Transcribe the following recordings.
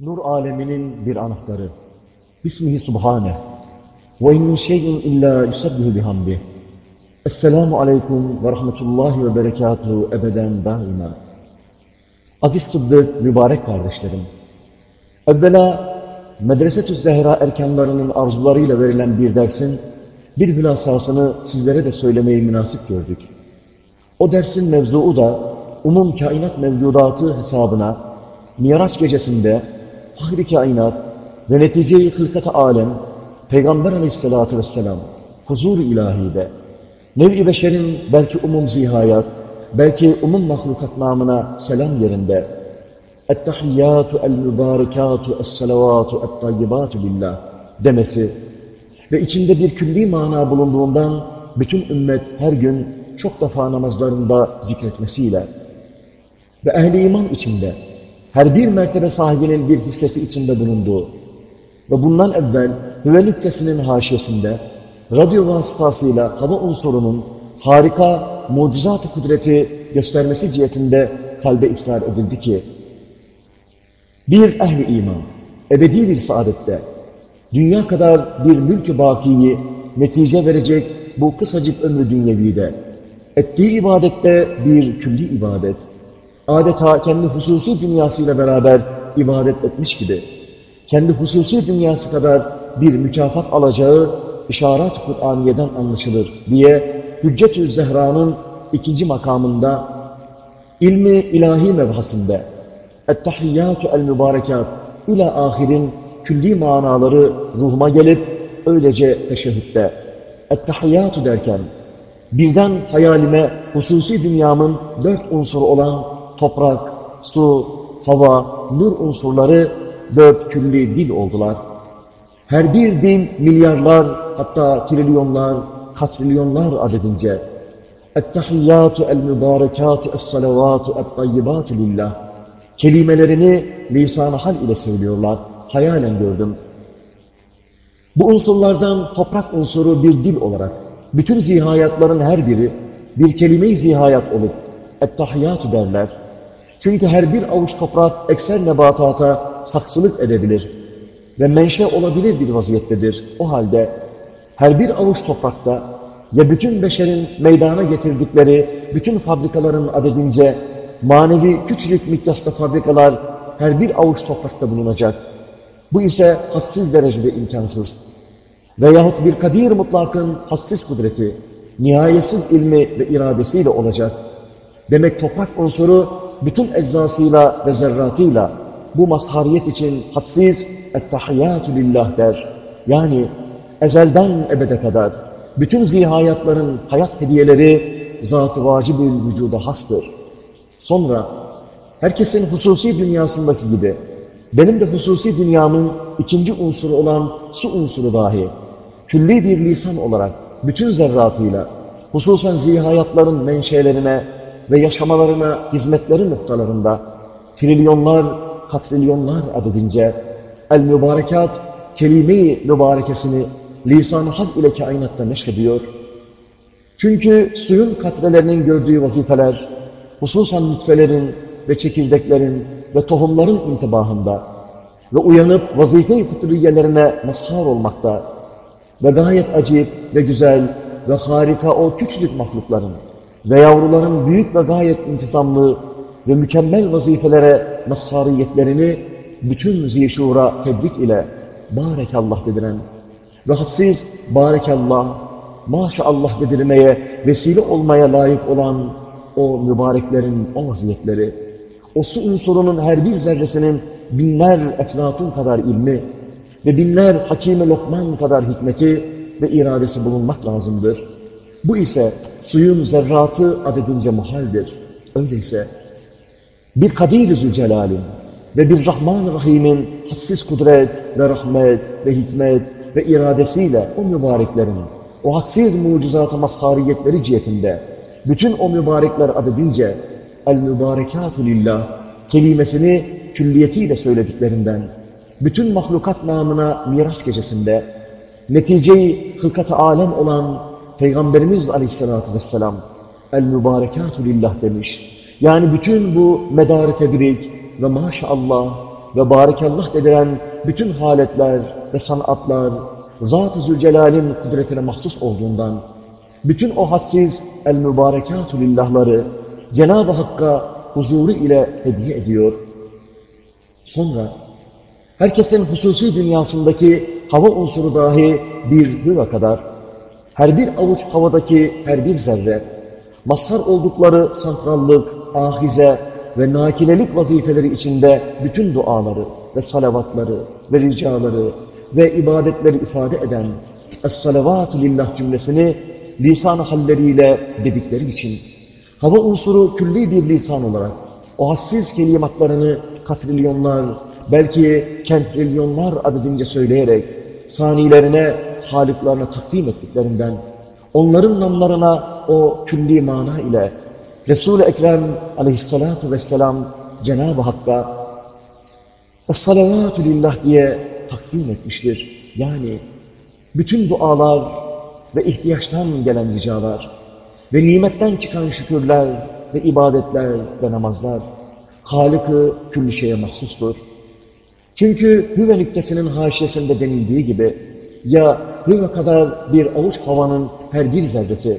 Nur aleminin bir anahtarı. Bismihi subhane. Ve in şeyin illa yusabbihu bihamdih. Esselamu aleyküm ve rahmetullahi ve berekatuhu ebeden daima. Aziz Sıddık, mübarek kardeşlerim. Evvela Medresetü Zehra erkanlarının arzularıyla verilen bir dersin bir hülasasını sizlere de söylemeyi münasip gördük. O dersin mevzuu da umum kainat mevcudatı hesabına Miraç gecesinde fahri kainat ve netice-i hılkat alem Peygamber aleyhissalatü vesselam huzur-u ilahide. Nev-i beşerin belki umum zihayat belki umum mahlukat namına selam yerinde. Ettehiyyatu el-mübarekatu es-salavatu et-tayyibatu lillah demesi ve içinde bir külli mana bulunduğundan bütün ümmet her gün çok defa namazlarında zikretmesiyle ve ehli iman içinde her bir mertebe sahibinin bir hissesi içinde bulunduğu ve bundan evvel hüve nüktesinin haşiyesinde radyo vasıtasıyla hava unsurunun harika mucizat-ı kudreti göstermesi cihetinde kalbe ikrar edildi ki bir ehli iman ebedi bir saadette dünya kadar bir mülk-ü bakiyi netice verecek bu kısacık ömrü dünyevide ettiği ibadette bir külli ibadet adeta kendi hususi dünyasıyla beraber ibadet etmiş gibi kendi hususi dünyası kadar bir mükafat alacağı işaret Kur'aniye'den anlaşılır diye Hüccetü Zehra'nın ikinci makamında ilmi ilahi mevhasında ettehiyyatü el-mübarekat ila ahirin külli manaları ruhuma gelip öylece teşehhütte ettehiyyatü derken birden hayalime hususi dünyamın dört unsuru olan toprak, su, hava, nur unsurları dört külli dil oldular. Her bir dil milyarlar hatta trilyonlar, katrilyonlar adedince ettehiyyatü el-mübarekatü es-salavatü et-tayyibatü lillah kelimelerini lisan-ı hal ile söylüyorlar. Hayalen gördüm. Bu unsurlardan toprak unsuru bir dil olarak bütün zihayatların her biri bir kelime-i zihayat olup ettehiyyatü derler. Çünkü her bir avuç toprak ekser nebatata saksılık edebilir ve menşe olabilir bir vaziyettedir. O halde her bir avuç toprakta ya bütün beşerin meydana getirdikleri bütün fabrikaların adedince manevi küçücük mikyaslı fabrikalar her bir avuç toprakta bulunacak. Bu ise hassiz derecede imkansız. Veyahut bir kadir mutlakın hassiz kudreti, nihayetsiz ilmi ve iradesiyle olacak. Demek toprak unsuru bütün eczasıyla ve zerratıyla bu mazhariyet için hadsiz ettehiyyatü lillah der. Yani ezelden ebede kadar bütün zihayatların hayat hediyeleri zat-ı vacibül vücuda hastır. Sonra herkesin hususi dünyasındaki gibi benim de hususi dünyamın ikinci unsuru olan su unsuru dahi külli bir lisan olarak bütün zerratıyla hususen zihayatların menşelerine ve yaşamalarına hizmetleri noktalarında trilyonlar, katrilyonlar adedince el-mübarekat kelime-i mübarekesini lisan-ı hak ile kainatta neşrediyor. Çünkü suyun katrelerinin gördüğü vazifeler, hususan nütfelerin ve çekirdeklerin ve tohumların intibahında ve uyanıp vazife-i fıtriyelerine mazhar olmakta ve gayet acip ve güzel ve harika o küçücük mahlukların ve yavruların büyük ve gayet intizamlı ve mükemmel vazifelere mazhariyetlerini bütün zişura tebrik ile barekallah dediren ve hassiz barekallah, maşallah dedirmeye vesile olmaya layık olan o mübareklerin o vaziyetleri, o su unsurunun her bir zerresinin binler eflatun kadar ilmi ve binler hakime lokman kadar hikmeti ve iradesi bulunmak lazımdır. Bu ise suyun zerratı adedince muhaldir. Öyleyse bir Kadir-i Zülcelal'in ve bir Rahman-ı Rahim'in hassiz kudret ve rahmet ve hikmet ve iradesiyle o mübareklerin, o hassiz mucizat-ı mazhariyetleri cihetinde bütün o mübarekler adedince el-mübarekatü lillah kelimesini külliyetiyle söylediklerinden bütün mahlukat namına Miraç gecesinde neticeyi hılkat-ı alem olan Peygamberimiz aleyhissalatü vesselam el-mübarekatü lillah demiş. Yani bütün bu medar-ı tebrik ve maşallah ve barikallah dediren bütün haletler ve sanatlar Zat-ı Zülcelal'in kudretine mahsus olduğundan bütün o hadsiz el-mübarekatü lillahları Cenab-ı Hakk'a huzuru ile hediye ediyor. Sonra herkesin hususi dünyasındaki hava unsuru dahi bir hüve kadar, her bir avuç havadaki her bir zerre, mazhar oldukları santrallık, ahize ve nakilelik vazifeleri içinde bütün duaları ve salavatları ve ricaları ve ibadetleri ifade eden Es-salavatü lillah cümlesini lisan halleriyle dedikleri için hava unsuru külli bir lisan olarak o hassiz kelimatlarını katrilyonlar, belki kentrilyonlar adedince söyleyerek sanilerine, haliklerine takdim ettiklerinden onların namlarına o külli mana ile Resul-i Ekrem aleyhissalatu vesselam Cenab-ı Hakk'a Es-salavatü lillah diye takdim etmiştir. Yani bütün dualar ve ihtiyaçtan gelen ricalar ve nimetten çıkan şükürler ve ibadetler ve namazlar Halık-ı külli şeye mahsustur. Çünkü hüve nüktesinin haşiyesinde denildiği gibi ya hüve kadar bir avuç havanın her bir zerresi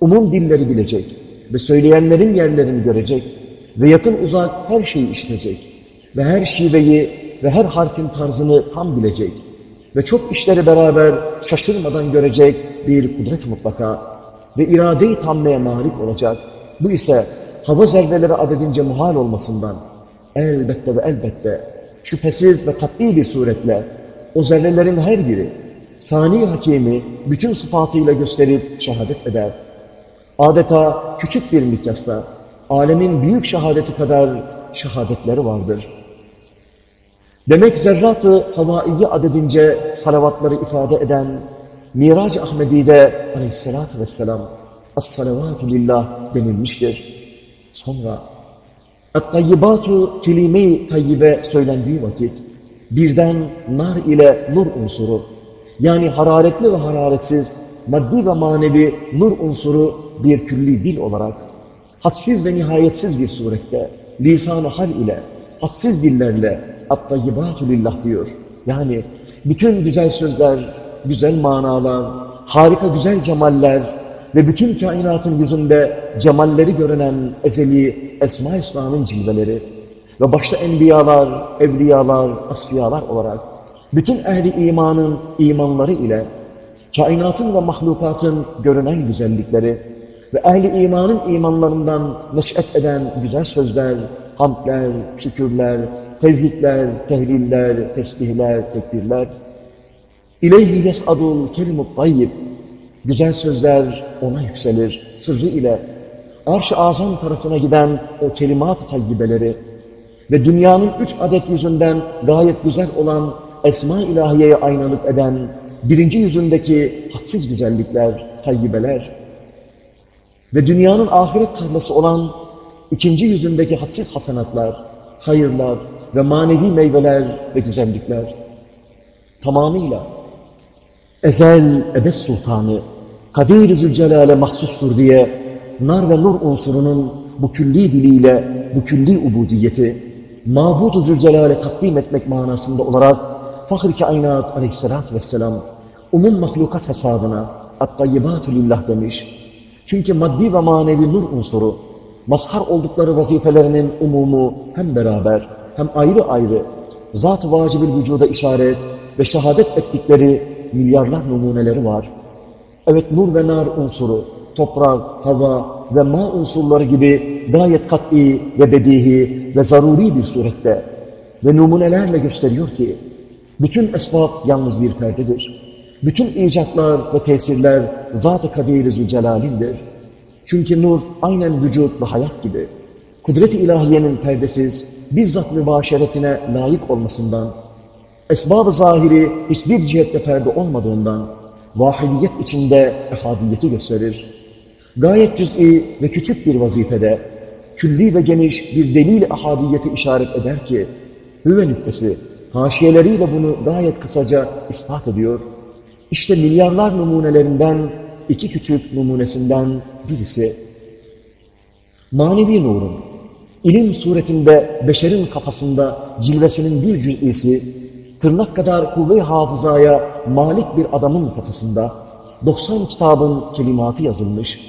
umum dilleri bilecek ve söyleyenlerin yerlerini görecek ve yakın uzak her şeyi işitecek ve her şiveyi ve her harfin tarzını tam bilecek ve çok işleri beraber şaşırmadan görecek bir kudret mutlaka ve irade-i tammeye malik olacak. Bu ise hava zerreleri adedince muhal olmasından elbette ve elbette şüphesiz ve kat'i bir suretle o zerrelerin her biri sani hakimi bütün sıfatıyla gösterip şehadet eder. Adeta küçük bir mikyasla alemin büyük şehadeti kadar şehadetleri vardır. Demek zerratı havaiye adedince salavatları ifade eden Mirac-ı Ahmedi'de aleyhissalatü vesselam as-salavatü lillah denilmiştir. Sonra et-tayyibatu kelime-i söylendiği vakit birden nar ile nur unsuru yani hararetli ve hararetsiz maddi ve manevi nur unsuru bir külli dil olarak hadsiz ve nihayetsiz bir surette lisan-ı hal ile hadsiz dillerle at-tayyibatu diyor. Yani bütün güzel sözler, güzel manalar, harika güzel cemaller ve bütün kainatın yüzünde cemalleri görünen ezeli Esma-i Hüsna'nın cilveleri ve başta enbiyalar, evliyalar, asfiyalar olarak bütün ehli imanın imanları ile kainatın ve mahlukatın görünen güzellikleri ve ehli imanın imanlarından neş'et eden güzel sözler, hamdler, şükürler, tevhidler, tehliller, tesbihler, tekbirler. İleyhi yes'adul kelimut tayyib. Güzel sözler ona yükselir sırrı ile. Arş-ı azam tarafına giden o kelimat-ı tayyibeleri ve dünyanın üç adet yüzünden gayet güzel olan esma ilahiyeye aynalık eden birinci yüzündeki hassiz güzellikler, tayyibeler ve dünyanın ahiret tarlası olan ikinci yüzündeki hassiz hasenatlar, hayırlar ve manevi meyveler ve güzellikler tamamıyla ezel ebed sultanı Kadir-i Zülcelal'e mahsustur diye nar ve nur unsurunun bu külli diliyle bu külli ubudiyeti Mabud-u Zülcelal'e takdim etmek manasında olarak Fahri Kainat aleyhissalatü vesselam umum mahlukat hesabına at-tayyibatü lillah demiş. Çünkü maddi ve manevi nur unsuru mazhar oldukları vazifelerinin umumu hem beraber hem ayrı ayrı zat-ı vacibil vücuda işaret ve şehadet ettikleri milyarlar numuneleri var. Evet nur ve nar unsuru, toprak, hava ve ma unsurları gibi gayet kat'i ve bedihi ve zaruri bir surette ve numunelerle gösteriyor ki bütün esbab yalnız bir perdedir. Bütün icatlar ve tesirler Zat-ı Kadir-i Zülcelal'indir. Çünkü nur aynen vücut ve hayat gibi. Kudret-i ilahiyenin perdesiz, bizzat mübaşeretine layık olmasından, esbab-ı zahiri hiçbir cihette perde olmadığından, vahidiyet içinde ehadiyeti gösterir. Gayet cüz'i ve küçük bir vazifede, külli ve geniş bir delil ahadiyeti işaret eder ki, hüve nüktesi, haşiyeleriyle bunu gayet kısaca ispat ediyor. İşte milyarlar numunelerinden iki küçük numunesinden birisi, manevi nurun, ilim suretinde beşerin kafasında cilvesinin bir cüz'isi, tırnak kadar kuvve-i hafızaya malik bir adamın kafasında 90 kitabın kelimatı yazılmış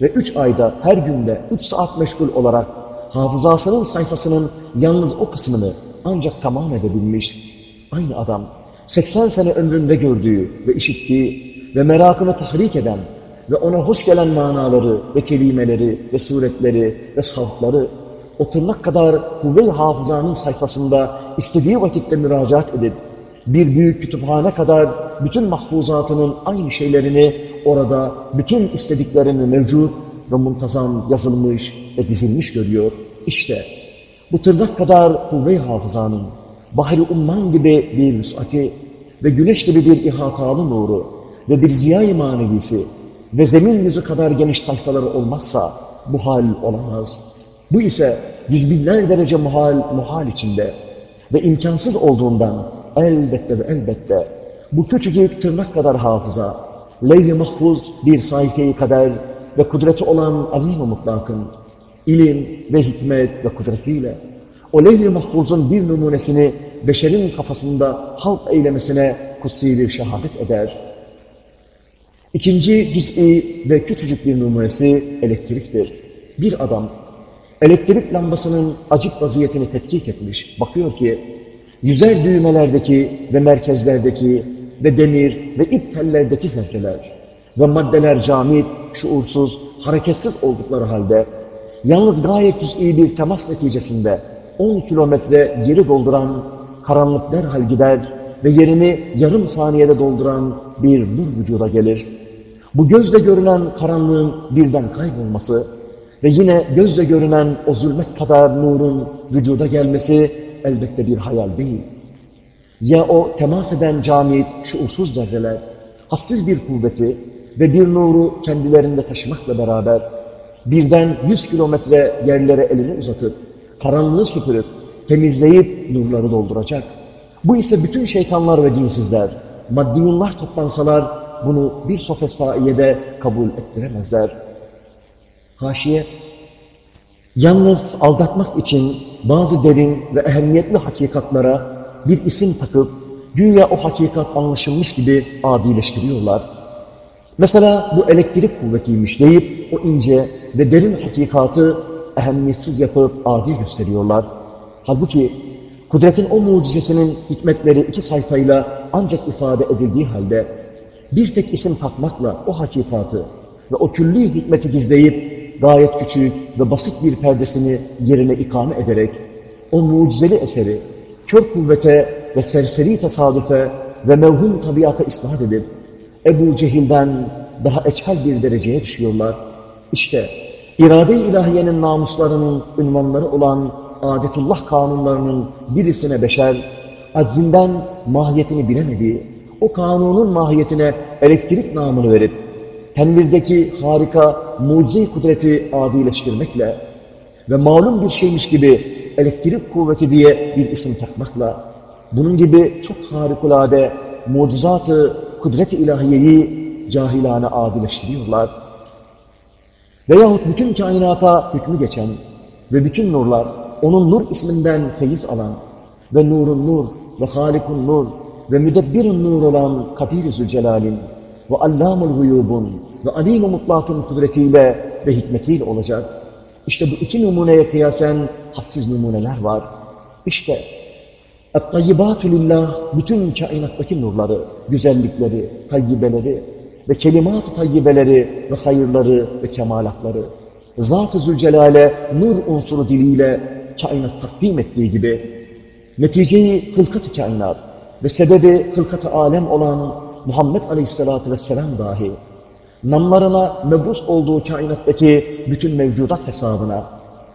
ve 3 ayda her günde 3 saat meşgul olarak hafızasının sayfasının yalnız o kısmını ancak tamam edebilmiş. Aynı adam 80 sene ömründe gördüğü ve işittiği ve merakını tahrik eden ve ona hoş gelen manaları ve kelimeleri ve suretleri ve savtları o tırnak kadar kuvve-i hafızanın sayfasında istediği vakitte müracaat edip bir büyük kütüphane kadar bütün mahfuzatının aynı şeylerini orada bütün istediklerini mevcut ve muntazam yazılmış ve dizilmiş görüyor. İşte bu tırnak kadar kuvve-i hafızanın bahri umman gibi bir müsati ve güneş gibi bir ihatalı nuru ve bir ziya-i manevisi ve zemin yüzü kadar geniş sayfaları olmazsa bu hal olamaz. Bu ise yüz binler derece muhal, muhal içinde ve imkansız olduğundan elbette ve elbette bu küçücük tırnak kadar hafıza, leyli mahfuz bir sayfayı kadar ve kudreti olan alim mutlakın, ilim ve hikmet ve kudretiyle o leyli mahfuzun bir numunesini beşerin kafasında halk eylemesine kutsi bir şehadet eder. İkinci cüz'i ve küçücük bir numunesi elektriktir. Bir adam elektrik lambasının acık vaziyetini tetkik etmiş. Bakıyor ki yüzer düğmelerdeki ve merkezlerdeki ve demir ve ip tellerdeki zerreler ve maddeler camit, şuursuz, hareketsiz oldukları halde yalnız gayet cüz'i bir temas neticesinde 10 kilometre yeri dolduran karanlık derhal gider ve yerini yarım saniyede dolduran bir nur vücuda gelir. Bu gözle görünen karanlığın birden kaybolması ve yine gözle görünen o zulmet kadar nurun vücuda gelmesi elbette bir hayal değil. Ya o temas eden camit, şuursuz zerreler, hassiz bir kuvveti ve bir nuru kendilerinde taşımakla beraber birden yüz kilometre yerlere elini uzatıp, karanlığı süpürüp, temizleyip nurları dolduracak. Bu ise bütün şeytanlar ve dinsizler, maddiyunlar toplansalar bunu bir sofestaiyede kabul ettiremezler. Haşiye, yalnız aldatmak için bazı derin ve ehemmiyetli hakikatlara bir isim takıp, güya o hakikat anlaşılmış gibi adileştiriyorlar. Mesela bu elektrik kuvvetiymiş deyip o ince ve derin hakikatı ehemmiyetsiz yapıp adi gösteriyorlar. Halbuki kudretin o mucizesinin hikmetleri iki sayfayla ancak ifade edildiği halde bir tek isim takmakla o hakikatı ve o külli hikmeti gizleyip gayet küçük ve basit bir perdesini yerine ikame ederek o mucizeli eseri kör kuvvete ve serseri tesadüfe ve mevhum tabiata ispat edip Ebu Cehil'den daha eçhal bir dereceye düşüyorlar. İşte irade-i ilahiyenin namuslarının ünvanları olan adetullah kanunlarının birisine beşer, aczinden mahiyetini bilemediği, o kanunun mahiyetine elektrik namını verip, tenvirdeki harika mucize kudreti adileştirmekle ve malum bir şeymiş gibi elektrik kuvveti diye bir isim takmakla, bunun gibi çok harikulade mucizatı kudret-i ilahiyeyi cahilane adileştiriyorlar. Veyahut bütün kainata hükmü geçen ve bütün nurlar onun nur isminden feyiz alan ve nurun nur ve halikun nur ve müdebbirun nur olan Kadir-i Zülcelal'in ve Allamul Huyubun ve Alim-i Mutlak'ın kudretiyle ve hikmetiyle olacak. İşte bu iki numuneye kıyasen hassiz numuneler var. İşte Et-tayyibatü lillah bütün kainattaki nurları, güzellikleri, tayyibeleri ve kelimat-ı tayyibeleri ve hayırları ve kemalatları Zat-ı Zülcelal'e nur unsuru diliyle kainat takdim ettiği gibi neticeyi hılkat-ı kainat ve sebebi hılkat-ı alem olan Muhammed Aleyhisselatü Vesselam dahi namlarına mebus olduğu kainattaki bütün mevcudat hesabına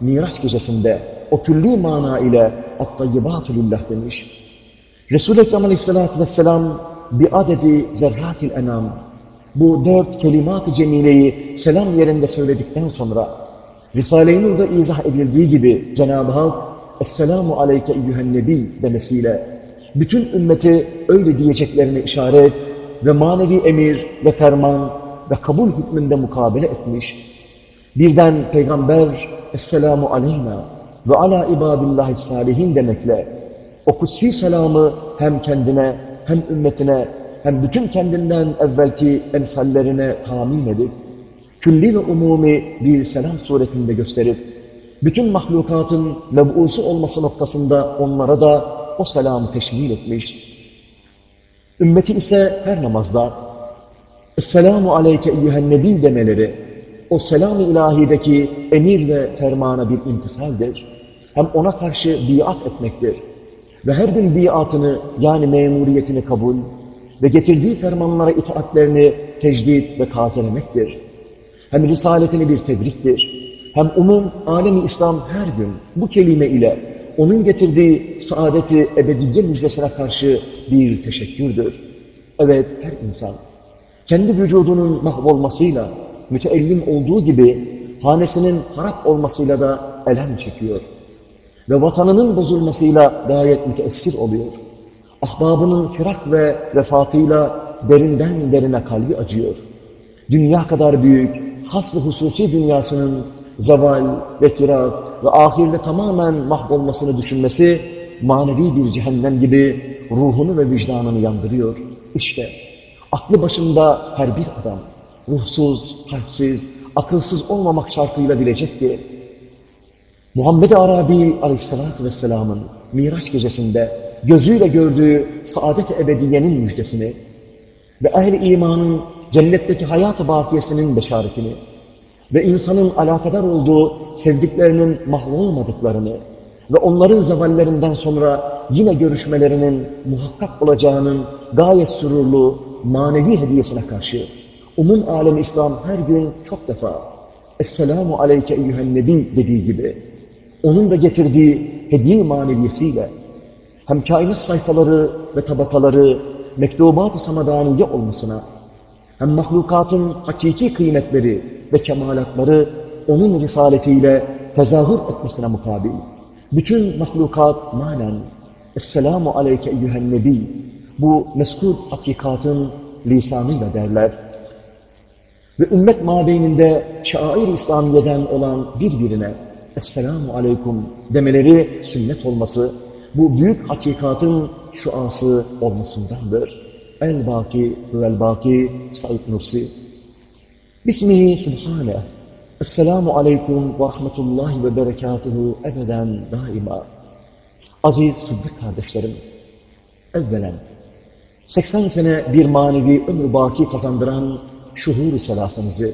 Miraç gecesinde o külli mana ile at-tayyibatü lillah demiş. Resul-i Ekrem Aleyhisselatü Vesselam bir adedi zerratil enam bu dört kelimat-ı cemileyi selam yerinde söyledikten sonra Risale-i Nur'da izah edildiği gibi Cenab-ı Hak Esselamu aleyke eyyühen nebi demesiyle bütün ümmeti öyle diyeceklerini işaret ve manevi emir ve ferman ve kabul hükmünde mukabele etmiş. Birden peygamber Esselamu aleyna ve ala ibadillahi salihin demekle o kutsi selamı hem kendine hem ümmetine hem bütün kendinden evvelki emsallerine tamin edip külli ve umumi bir selam suretinde gösterip bütün mahlukatın meb'usu olması noktasında onlara da o selamı teşmil etmiş. Ümmeti ise her namazda Esselamu aleyke eyyühen nebi demeleri o selam-ı ilahideki emir ve fermana bir intisaldir. Hem ona karşı biat etmektir. Ve her gün biatını yani memuriyetini kabul ve getirdiği fermanlara itaatlerini tecdid ve tazelemektir. Hem risaletini bir tebriktir. Hem umum alemi İslam her gün bu kelime ile onun getirdiği saadeti ebediye müjdesine karşı bir teşekkürdür. Evet her insan kendi vücudunun mahvolmasıyla müteellim olduğu gibi hanesinin harap olmasıyla da elem çekiyor. Ve vatanının bozulmasıyla gayet müteessir oluyor. Ahbabının firak ve vefatıyla derinden derine kalbi acıyor. Dünya kadar büyük, has ve hususi dünyasının zaval ve firak ve ahirde tamamen mahvolmasını düşünmesi manevi bir cehennem gibi ruhunu ve vicdanını yandırıyor. İşte aklı başında her bir adam ruhsuz, kalpsiz, akılsız olmamak şartıyla bilecek ki Muhammed Arabi Aleyhisselatü Vesselam'ın Miraç gecesinde gözüyle gördüğü saadet-i ebediyenin müjdesini ve ehl-i imanın cennetteki hayat-ı bakiyesinin beşaretini ve insanın alakadar olduğu sevdiklerinin mahvolmadıklarını ve onların zavallerinden sonra yine görüşmelerinin muhakkak olacağının gayet sürurlu manevi hediyesine karşı umum alem İslam her gün çok defa Esselamu aleyke eyyühen nebi dediği gibi onun da getirdiği hediye maneviyesiyle hem kainat sayfaları ve tabakaları mektubat-ı samadaniye olmasına hem mahlukatın hakiki kıymetleri ve kemalatları onun risaletiyle tezahür etmesine mukabil. Bütün mahlukat manen Esselamu aleyke eyyühen nebi bu meskur hakikatın lisanıyla derler. Ve ümmet mabeyninde şair İslamiye'den olan birbirine Esselamu Aleyküm demeleri sünnet olması, bu büyük hakikatın şuası olmasındandır. El-Baki vel-Baki Said Nursi. Bismihi Subhane. Esselamu Aleyküm ve Rahmetullahi ve Berekatuhu ebeden daima. Aziz Sıddık kardeşlerim, evvelen 80 sene bir manevi ömür baki kazandıran şuhur-u selasınızı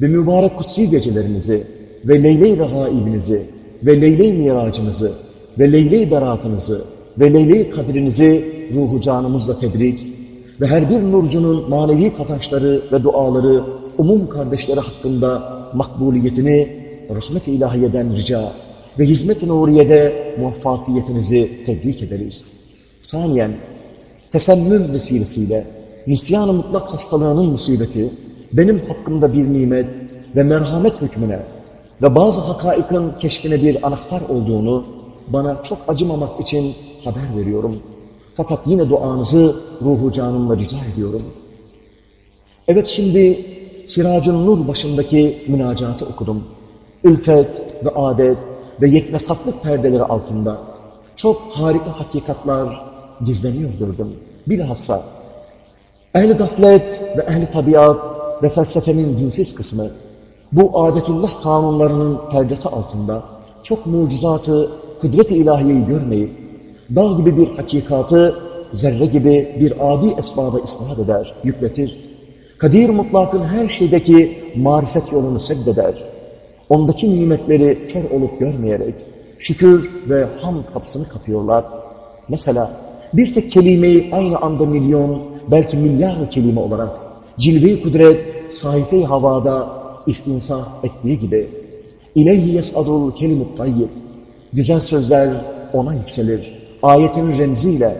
ve mübarek kutsi gecelerinizi ve leyle-i ve leyle-i miracınızı ve leyle-i beratınızı ve leyle-i kadrinizi ruhu canımızla tebrik ve her bir nurcunun manevi kazançları ve duaları umum kardeşleri hakkında makbuliyetini rahmet-i ilahiyeden rica ve hizmet-i nuriyede muvaffakiyetinizi tebrik ederiz. Saniyen, tesemmüm vesilesiyle nisyan-ı mutlak hastalığının musibeti benim hakkımda bir nimet ve merhamet hükmüne ve bazı hakaikin keşfine bir anahtar olduğunu bana çok acımamak için haber veriyorum. Fakat yine duanızı ruhu canımla rica ediyorum. Evet şimdi Siracın Nur başındaki münacatı okudum. Ülfet ve adet ve yeknesatlık perdeleri altında çok harika hakikatlar gizleniyor gördüm. Bilhassa ehli gaflet ve ehli tabiat ve felsefenin dinsiz kısmı bu adetullah kanunlarının perdesi altında çok mucizatı, kudret-i ilahiyeyi görmeyip dağ gibi bir hakikatı zerre gibi bir adi esbaba isnat eder, yükletir. Kadir mutlakın her şeydeki marifet yolunu seddeder. Ondaki nimetleri kör olup görmeyerek şükür ve ham kapısını kapıyorlar. Mesela bir tek kelimeyi aynı anda milyon, belki milyar kelime olarak cilve-i kudret, sayfe-i havada istinsah ettiği gibi İleyhi yes'adul kelimut tayyib güzel sözler ona yükselir. Ayetin remziyle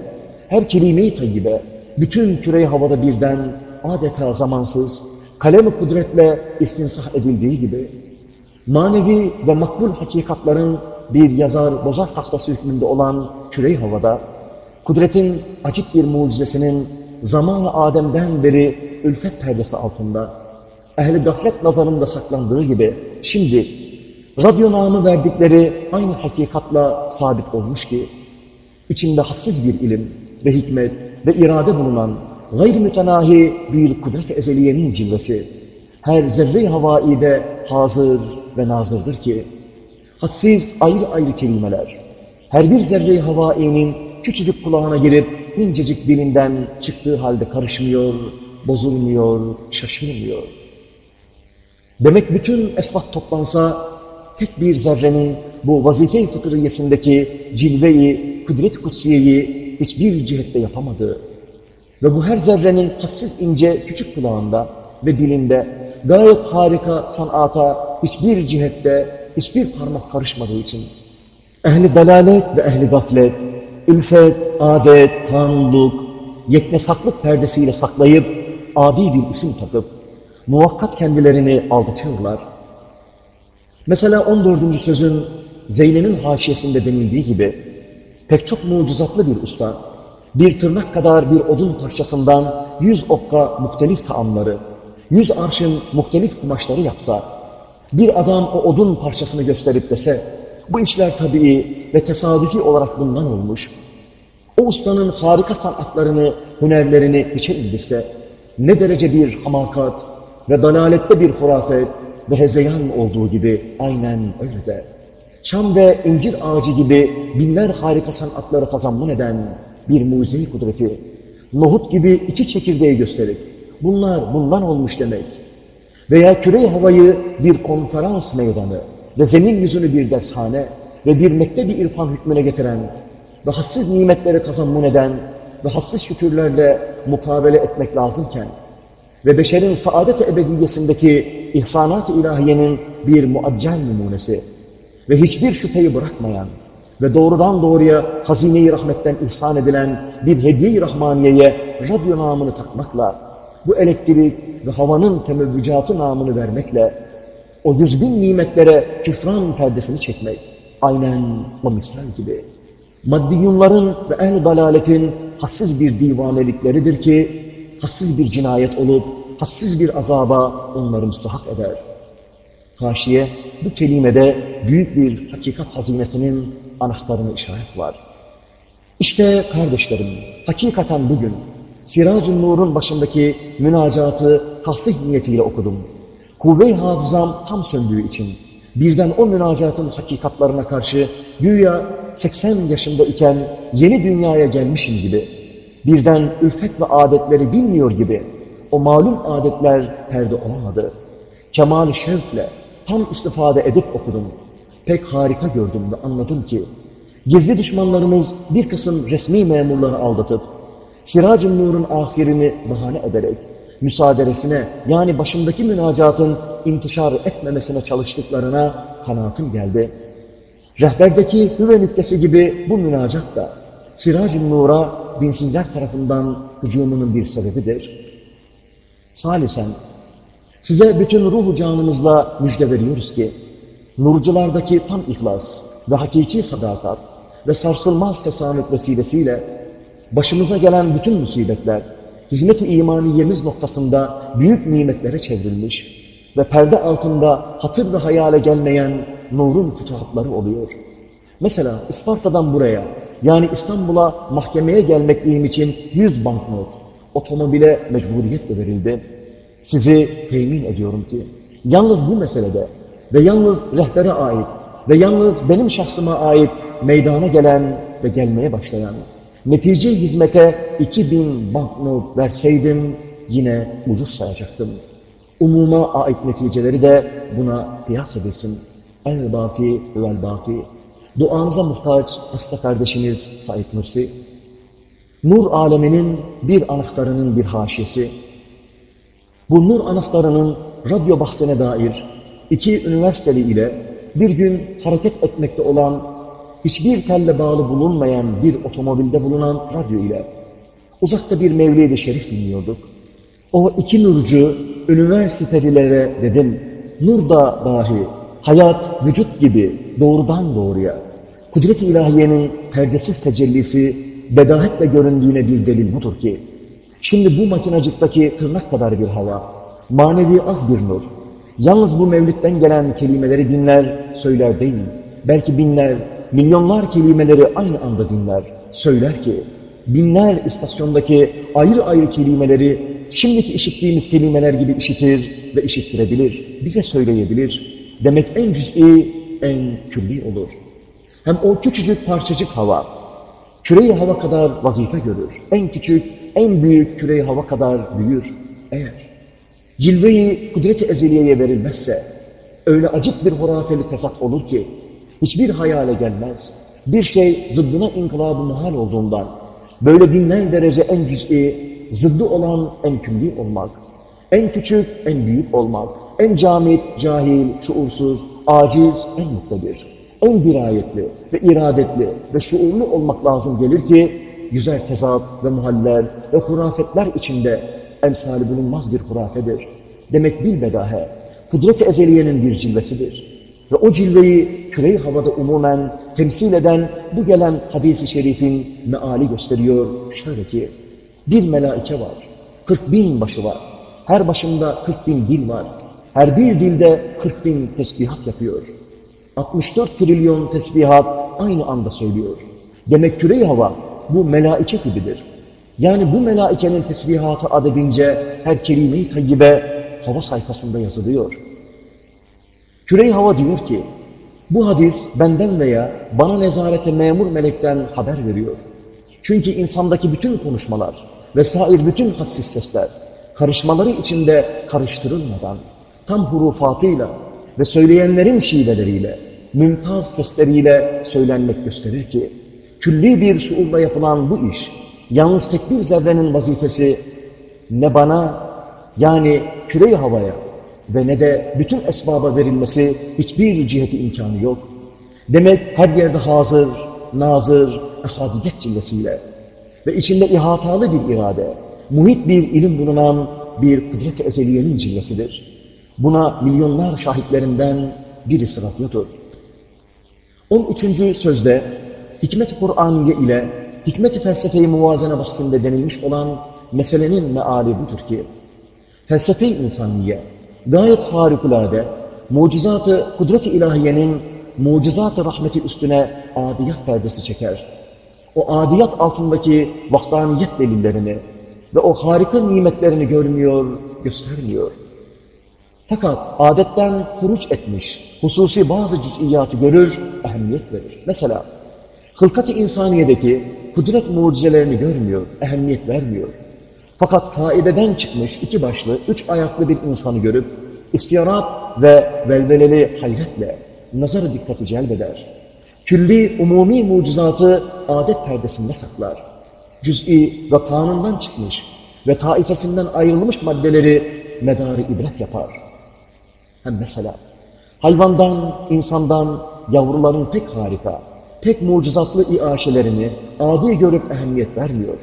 her kelime-i tayyibe bütün küreyi havada birden adeta zamansız kalem-i kudretle istinsah edildiği gibi manevi ve makbul hakikatların bir yazar bozar tahtası hükmünde olan küre havada kudretin acip bir mucizesinin zamanı Adem'den beri ülfet perdesi altında ehli gaflet nazarında saklandığı gibi şimdi radyo namı verdikleri aynı hakikatla sabit olmuş ki, içinde hassiz bir ilim ve hikmet ve irade bulunan gayr mütenahi bir kudret-i ezeliyenin cilvesi, her zerre-i havaide hazır ve nazırdır ki, hassiz ayrı ayrı kelimeler, her bir zerre-i havainin küçücük kulağına girip incecik dilinden çıktığı halde karışmıyor, bozulmuyor, şaşırmıyor. Demek bütün esbab toplansa tek bir zerrenin bu vazife-i fıtriyesindeki cilve-i, kudret kutsiyeyi hiçbir cihette yapamadığı ve bu her zerrenin hassiz ince küçük kulağında ve dilinde gayet harika sanata hiçbir cihette hiçbir parmak karışmadığı için ehli dalalet ve ehli gaflet, ülfet, adet, kanunluk, yeknesaklık perdesiyle saklayıp adi bir isim takıp muvakkat kendilerini aldatıyorlar. Mesela 14. sözün Zeyne'nin haşiyesinde denildiği gibi pek çok mucizatlı bir usta bir tırnak kadar bir odun parçasından yüz okka muhtelif taamları, yüz arşın muhtelif kumaşları yapsa, bir adam o odun parçasını gösterip dese, bu işler tabii ve tesadüfi olarak bundan olmuş, o ustanın harika sanatlarını, hünerlerini içe indirse, ne derece bir hamakat ve dalalette bir hurafet ve hezeyan olduğu gibi aynen öyle de. Çam ve incir ağacı gibi binler harika sanatları kazanmın eden bir mucize kudreti, nohut gibi iki çekirdeği gösterip, bunlar bundan olmuş demek. Veya küre havayı bir konferans meydanı ve zemin yüzünü bir dershane ve bir mektebi irfan hükmüne getiren ve hassiz nimetleri kazanmun eden ve hassiz şükürlerle mukabele etmek lazımken ve beşerin saadet-i ebediyesindeki ihsanat-ı ilahiyenin bir muaccel numunesi ve hiçbir şüpheyi bırakmayan ve doğrudan doğruya hazine-i rahmetten ihsan edilen bir hediye-i rahmaniyeye radyo namını takmakla, bu elektrik ve havanın temevvücatı namını vermekle, o yüz bin nimetlere küfran perdesini çekmek, aynen o misal gibi. Maddiyunların ve ehl dalaletin hassiz bir divanelikleridir ki, hassiz bir cinayet olup, hassiz bir azaba onları müstahak eder. Haşiye, bu kelimede büyük bir hakikat hazinesinin anahtarını işaret var. İşte kardeşlerim, hakikaten bugün Siracın Nur'un başındaki münacatı tahsih niyetiyle okudum. Kuvve-i hafızam tam söndüğü için birden o münacatın hakikatlarına karşı güya 80 yaşında iken yeni dünyaya gelmişim gibi, birden ülfet ve adetleri bilmiyor gibi o malum adetler perde olamadı. Kemal-i şevkle tam istifade edip okudum. Pek harika gördüm ve anladım ki gizli düşmanlarımız bir kısım resmi memurları aldatıp Siracın Nur'un ahirini bahane ederek müsaaderesine yani başındaki münacatın intişar etmemesine çalıştıklarına kanaatim geldi. Rehberdeki hüve nüktesi gibi bu münacat da Siracın Nur'a dinsizler tarafından hücumunun bir sebebidir. Salisen, size bütün ruhu canımızla müjde veriyoruz ki, nurculardaki tam ihlas ve hakiki sadakat ve sarsılmaz tesamüt vesilesiyle başımıza gelen bütün musibetler, hizmet-i imaniyemiz noktasında büyük nimetlere çevrilmiş ve perde altında hatır ve hayale gelmeyen nurun fütuhatları oluyor. Mesela Isparta'dan buraya, yani İstanbul'a mahkemeye gelmekliğim için 100 banknot, otomobile mecburiyetle verildi. Sizi temin ediyorum ki, yalnız bu meselede ve yalnız rehbere ait ve yalnız benim şahsıma ait meydana gelen ve gelmeye başlayan netice hizmete 2000 banknot verseydim yine ucuz sayacaktım. Umuma ait neticeleri de buna kıyas edilsin. El-Baki vel-Baki. Duanıza muhtaç hasta kardeşiniz Said Nursi. Nur aleminin bir anahtarının bir haşiyesi. Bu nur anahtarının radyo bahsine dair iki üniversiteli ile bir gün hareket etmekte olan hiçbir telle bağlı bulunmayan bir otomobilde bulunan radyo ile uzakta bir mevlid-i şerif dinliyorduk. O iki nurcu üniversitelilere dedim, nur da dahi hayat, vücut gibi doğrudan doğruya kudret-i ilahiyenin perdesiz tecellisi bedahetle göründüğüne bir delil budur ki şimdi bu makinacıktaki tırnak kadar bir hava, manevi az bir nur, yalnız bu mevlütten gelen kelimeleri dinler, söyler değil, belki binler, milyonlar kelimeleri aynı anda dinler. Söyler ki, binler istasyondaki ayrı ayrı kelimeleri şimdiki işittiğimiz kelimeler gibi işitir ve işittirebilir, bize söyleyebilir. Demek en cüz'i, en külli olur. Hem o küçücük parçacık hava, küreyi hava kadar vazife görür. En küçük, en büyük küreyi hava kadar büyür. Eğer cilveyi kudret-i ezeliyeye verilmezse, öyle acık bir hurafeli tezat olur ki, hiçbir hayale gelmez. Bir şey zıddına inkılabı muhal olduğundan, böyle binler derece en cüz'i, zıddı olan en külli olmak, en küçük, en büyük olmak, en camit, cahil, şuursuz, aciz, en muktedir, en dirayetli ve iradetli ve şuurlu olmak lazım gelir ki, güzel tezat ve muhaller ve hurafetler içinde emsali bulunmaz bir hurafedir. Demek bilbedahe, kudret-i ezeliyenin bir cilvesidir. Ve o cilveyi küre havada umumen temsil eden bu gelen hadisi şerifin meali gösteriyor. Şöyle ki, bir melaike var, 40 bin başı var, her başında 40 bin dil var, her bir dilde 40 bin tesbihat yapıyor. 64 trilyon tesbihat aynı anda söylüyor. Demek küre hava bu melaike gibidir. Yani bu melaikenin tesbihatı adedince her kelime-i tayyibe hava sayfasında yazılıyor. Küre hava diyor ki, bu hadis benden veya bana nezarete memur melekten haber veriyor. Çünkü insandaki bütün konuşmalar ve sair bütün hassis sesler karışmaları içinde karıştırılmadan tam hurufatıyla ve söyleyenlerin şiveleriyle, mümtaz sesleriyle söylenmek gösterir ki külli bir şuurla yapılan bu iş yalnız tek bir zerrenin vazifesi ne bana yani küre havaya ve ne de bütün esbaba verilmesi hiçbir ciheti imkanı yok. Demek her yerde hazır, nazır, ehadiyet cillesiyle ve içinde ihatalı bir irade, muhit bir ilim bulunan bir kudret-i ezeliyenin cillesidir. Buna milyonlar şahitlerinden birisi radyodur. 13. sözde hikmet-i Kur'aniye ile hikmet-i felsefe-i muvazene bahsinde denilmiş olan meselenin meali budur ki, felsefe-i insaniye gayet harikulade, mucizatı kudret-i ilahiyenin mucizat-ı rahmeti üstüne adiyat perdesi çeker. O adiyat altındaki vahdaniyet delillerini ve o harika nimetlerini görmüyor, göstermiyor. Fakat adetten huruç etmiş, hususi bazı cüz'iyatı görür, ehemmiyet verir. Mesela, hılkat-ı insaniyedeki kudret mucizelerini görmüyor, ehemmiyet vermiyor. Fakat kaideden çıkmış iki başlı, üç ayaklı bir insanı görüp, istiyarat ve velveleli hayretle nazarı dikkati celbeder. Külli umumi mucizatı adet perdesinde saklar. Cüz'i ve kanundan çıkmış ve taifesinden ayrılmış maddeleri medarı ibret yapar. Hem mesela hayvandan, insandan yavruların pek harika, pek mucizatlı iaşelerini adi görüp ehemmiyet vermiyor.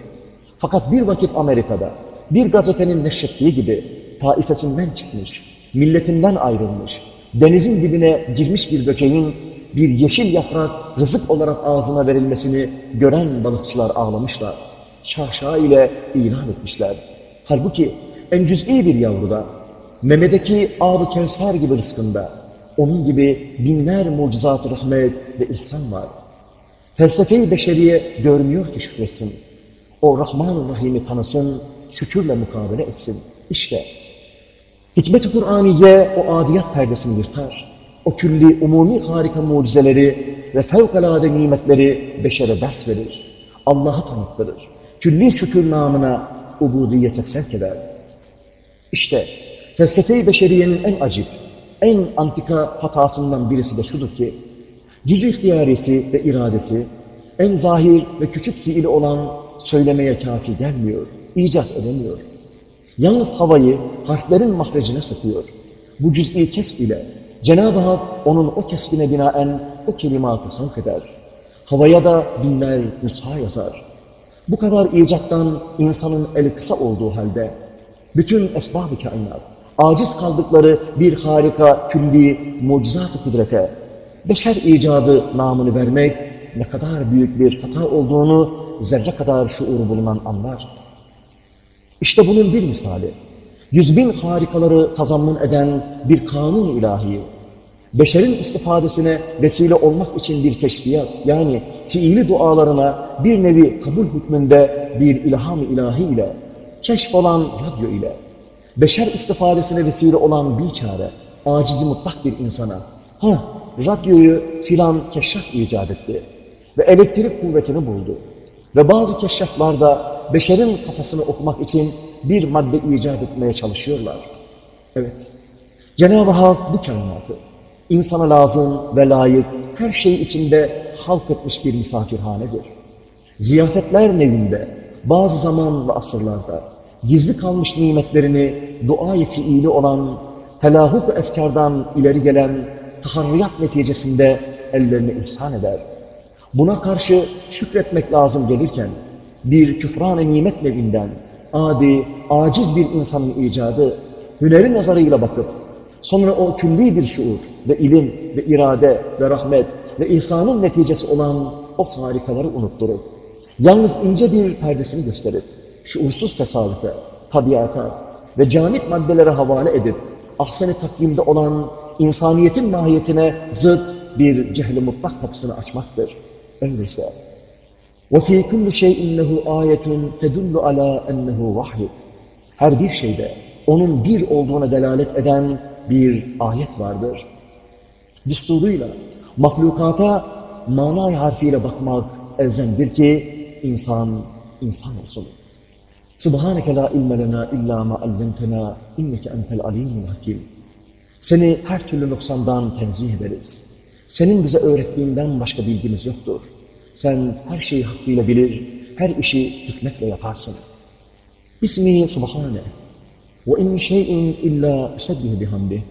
Fakat bir vakit Amerika'da bir gazetenin neşrettiği gibi taifesinden çıkmış, milletinden ayrılmış, denizin dibine girmiş bir böceğin bir yeşil yaprak rızık olarak ağzına verilmesini gören balıkçılar ağlamışlar. Şahşa ile ilan etmişler. Halbuki en cüz'i bir yavruda, memedeki ağabey Kevser gibi rızkında, onun gibi binler mucizat-ı rahmet ve ihsan var. Felsefe-i beşeriye görmüyor ki şükretsin. O Rahman-ı Rahim'i tanısın, şükürle mukabele etsin. İşte Hikmet-i Kur'aniye o adiyat perdesini yırtar. O külli umumi harika mucizeleri ve fevkalade nimetleri beşere ders verir. Allah'ı tanıttırır. Külli şükür namına ubudiyete sevk eder. İşte felsefe-i beşeriyenin en acip, en antika hatasından birisi de şudur ki, cüz ihtiyarisi ve iradesi, en zahir ve küçük fiili olan söylemeye kafi gelmiyor, icat edemiyor. Yalnız havayı harflerin mahrecine sokuyor. Bu cüz'i kesb ile Cenab-ı Hak onun o kesbine binaen o kelimatı halk eder. Havaya da binler nüsha yazar. Bu kadar icattan insanın eli kısa olduğu halde bütün esbab-ı kainat aciz kaldıkları bir harika, külli, mucizat-ı kudrete beşer icadı namını vermek ne kadar büyük bir hata olduğunu zerre kadar şuuru bulunan anlar. İşte bunun bir misali. Yüz bin harikaları tazammun eden bir kanun ilahi beşerin istifadesine vesile olmak için bir keşfiyat, yani fiili dualarına bir nevi kabul hükmünde bir ilham ilahi ile, keşf olan radyo ile, beşer istifadesine vesile olan bir çare, acizi mutlak bir insana, ha radyoyu filan keşraf icat etti ve elektrik kuvvetini buldu. Ve bazı keşraflarda beşerin kafasını okumak için bir madde icat etmeye çalışıyorlar. Evet, Cenab-ı Hak bu kainatı, insana lazım ve layık her şey içinde halk etmiş bir misafirhanedir. Ziyafetler nevinde bazı zaman ve asırlarda gizli kalmış nimetlerini duayı fiili olan telahuk efkardan ileri gelen taharriyat neticesinde ellerine ihsan eder. Buna karşı şükretmek lazım gelirken bir küfran-ı nimet nevinden adi, aciz bir insanın icadı hünerin nazarıyla bakıp sonra o külli bir şuur ve ilim ve irade ve rahmet ve ihsanın neticesi olan o harikaları unutturup yalnız ince bir perdesini gösterip şuursuz tesadüfe, tabiata ve camit maddelere havale edip ahsen-i takvimde olan insaniyetin mahiyetine zıt bir cehli mutlak kapısını açmaktır. Öyleyse وَفِي كُلُّ شَيْءٍ لَهُ آيَةٌ تَدُلُّ عَلَى اَنَّهُ وَحْيٍ Her bir şeyde onun bir olduğuna delalet eden bir ayet vardır. Düsturuyla, mahlukata manay harfiyle bakmak elzemdir ki insan, insan olsun. Subhaneke la ilme lena illa ma allemtena inneke entel alimul hakim. Seni her türlü noksandan tenzih ederiz. Senin bize öğrettiğinden başka bilgimiz yoktur. Sen her şeyi hakkıyla bilir, her işi hikmetle yaparsın. Bismihi subhane ve in şeyin illa sebbihu bihamdih.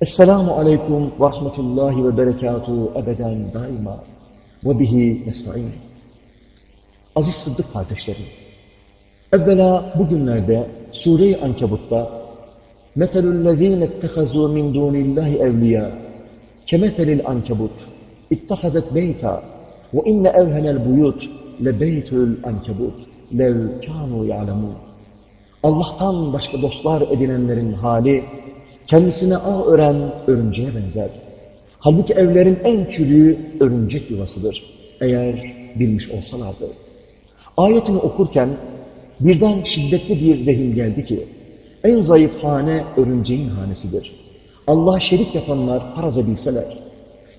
Esselamu aleyküm ve rahmetullahi ve berekatuhu ebeden daima ve bihi nesta'in. Aziz Sıddık kardeşlerim, evvela bugünlerde Sure-i Ankebut'ta مَثَلُ الَّذ۪ينَ اتَّخَذُوا مِنْ دُونِ اللّٰهِ اَوْلِيَا كَمَثَلِ الْاَنْكَبُتِ اتَّخَذَتْ بَيْتًا وَاِنَّ اَوْهَنَ الْبُيُوتِ لَبَيْتُ الْاَنْكَبُتِ لَوْ كَانُوا يَعْلَمُونَ Allah'tan başka dostlar edinenlerin hali, kendisine ağ ören örümceğe benzer. Halbuki evlerin en çürüğü örümcek yuvasıdır. Eğer bilmiş olsalardı. Ayetini okurken birden şiddetli bir vehim geldi ki, en zayıf hane örümceğin hanesidir. Allah şerik yapanlar faraza bilseler,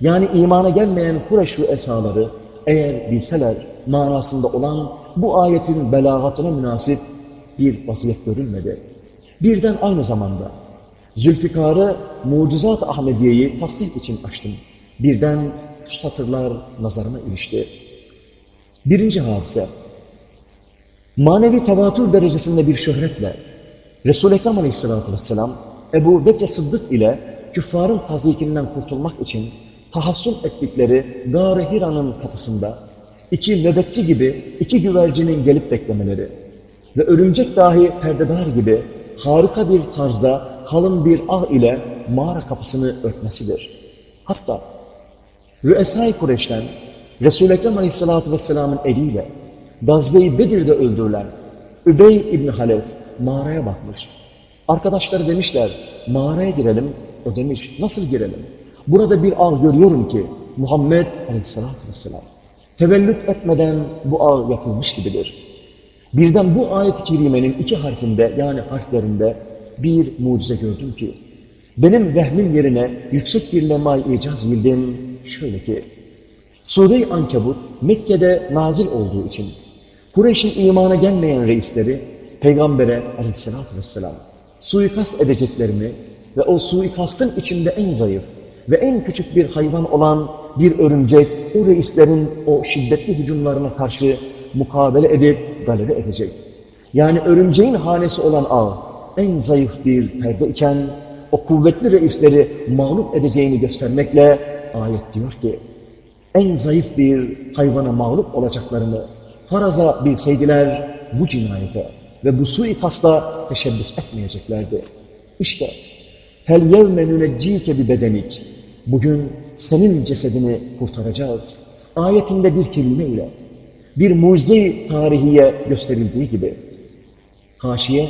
yani imana gelmeyen Kureyş esaları eğer bilseler manasında olan bu ayetin belagatına münasip bir vaziyet görülmedi. Birden aynı zamanda Zülfikar'ı Mucizat Ahmediye'yi tasdik için açtım. Birden şu satırlar nazarıma ilişti. Birinci hadise, manevi tevatür derecesinde bir şöhretle Resul-i Ekrem Aleyhisselatü Vesselam Ebu Bekir Sıddık ile küffarın tazikinden kurtulmak için tahassul ettikleri Gâr-ı Hira'nın kapısında iki nöbetçi gibi iki güvercinin gelip beklemeleri ve örümcek dahi perdedar gibi harika bir tarzda kalın bir ağ ile mağara kapısını örtmesidir. Hatta Rüesay Kureş'ten Resul-i Ekrem Aleyhisselatü Vesselam'ın eliyle Gazve-i Bedir'de öldürülen Übey İbni Halef mağaraya bakmış. Arkadaşları demişler, mağaraya girelim. O demiş, nasıl girelim? Burada bir ağ görüyorum ki Muhammed Aleyhisselatü Vesselam tevellüt etmeden bu ağ yapılmış gibidir. Birden bu ayet-i kerimenin iki harfinde yani harflerinde bir mucize gördüm ki benim vehmin yerine yüksek bir lemay icaz bildim şöyle ki Sure-i Ankebut Mekke'de nazil olduğu için Kureyş'in imana gelmeyen reisleri Peygamber'e aleyhissalatü vesselam suikast edeceklerini ve o suikastın içinde en zayıf ve en küçük bir hayvan olan bir örümcek o reislerin o şiddetli hücumlarına karşı mukabele edip galebe edecek. Yani örümceğin hanesi olan ağ en zayıf bir perde iken o kuvvetli reisleri mağlup edeceğini göstermekle ayet diyor ki en zayıf bir hayvana mağlup olacaklarını faraza bilseydiler bu cinayete ve bu suikasta teşebbüs etmeyeceklerdi. İşte fel yevme nüneccike bi bedenik bugün senin cesedini kurtaracağız. Ayetinde bir kelimeyle bir mucize tarihiye gösterildiği gibi haşiye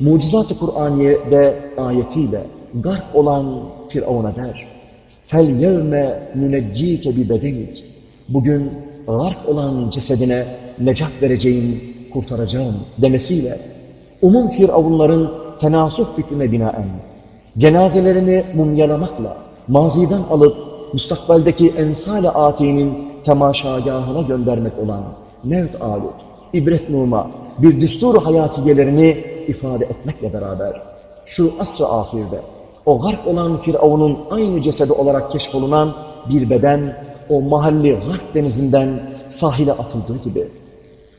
mucizat-ı Kur'aniye'de ayetiyle garp olan Firavun'a der فَالْيَوْمَ نُنَجِّيكَ بِبَدَنِكَ Bugün gark olan cesedine necat vereceğim, kurtaracağım demesiyle umum firavunların tenasuf fikrine binaen cenazelerini mumyalamakla maziden alıp müstakbeldeki ensal-i atiyenin temaşagahına göndermek olan mevt alut, ibret numa, bir düstur hayatiyelerini ifade etmekle beraber şu asr-ı ahirde o gark olan Firavun'un aynı cesedi olarak keşfolunan bir beden o mahalli gark denizinden sahile atıldığı gibi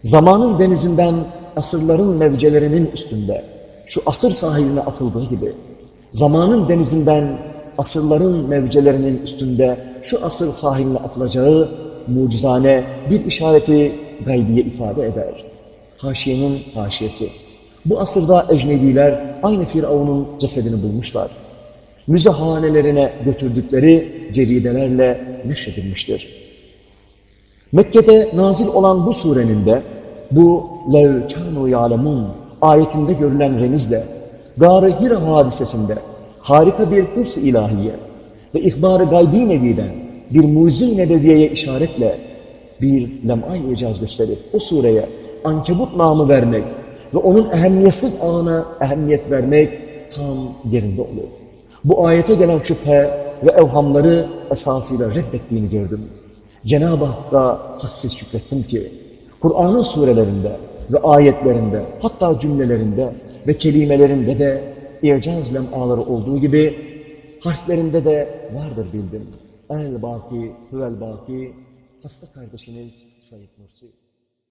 zamanın denizinden asırların mevcelerinin üstünde şu asır sahiline atıldığı gibi zamanın denizinden asırların mevcelerinin üstünde şu asır sahiline atılacağı mucizane bir işareti gaybiye ifade eder. Haşiyenin haşiyesi. Bu asırda ecnebiler aynı Firavun'un cesedini bulmuşlar. Müzehanelerine götürdükleri ceridelerle neşredilmiştir. Mekke'de nazil olan bu surenin de bu lev kânû yâlemûn ayetinde görülen remizle Gâr-ı Hira hadisesinde harika bir hıfz ilahiye ve ihbar-ı gaybi neviden bir mucize-i nebeviyeye işaretle bir lem'ay icaz gösterip o sureye ankebut namı vermek ve onun ehemmiyetsiz ağına ehemmiyet vermek tam yerinde olur. Bu ayete gelen şüphe ve evhamları esasıyla reddettiğini gördüm. Cenab-ı Hakk'a hassiz şükrettim ki Kur'an'ın surelerinde ve ayetlerinde hatta cümlelerinde ve kelimelerinde de icaz lem'aları olduğu gibi harflerinde de vardır bildim. El-Baki, Hüvel-Baki, hasta kardeşiniz Said Nursi.